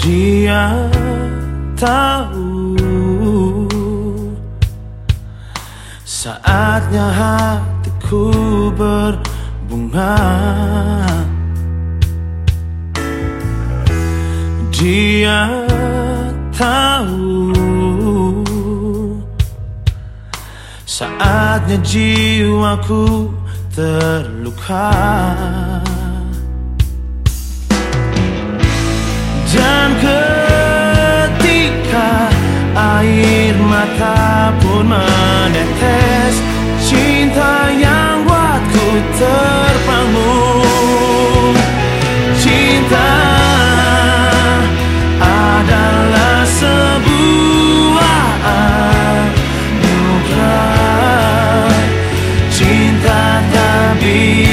Dia tahu Saatnya hatiku berbunga. Dia tahu Saatnya jiwaku terluka terbangun Cinta adalah sebuah anugerah. Cinta tak bisa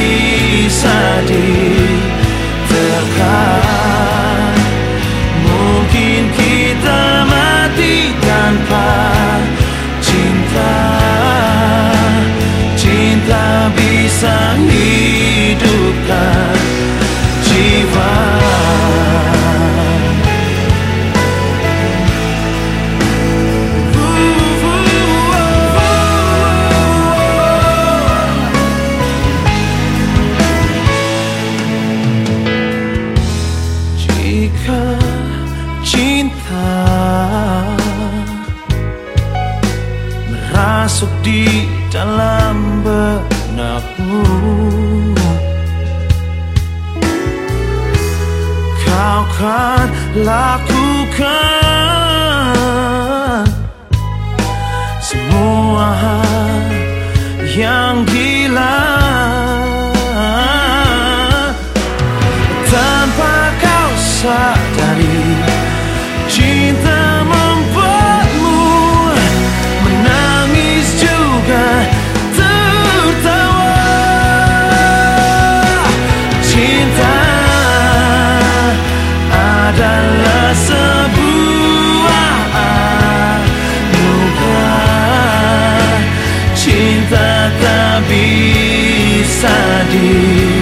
Cinta merasuk di dalam benakmu Kau kan lakukan semua hal yang gila. Tanpa kau tak bisa di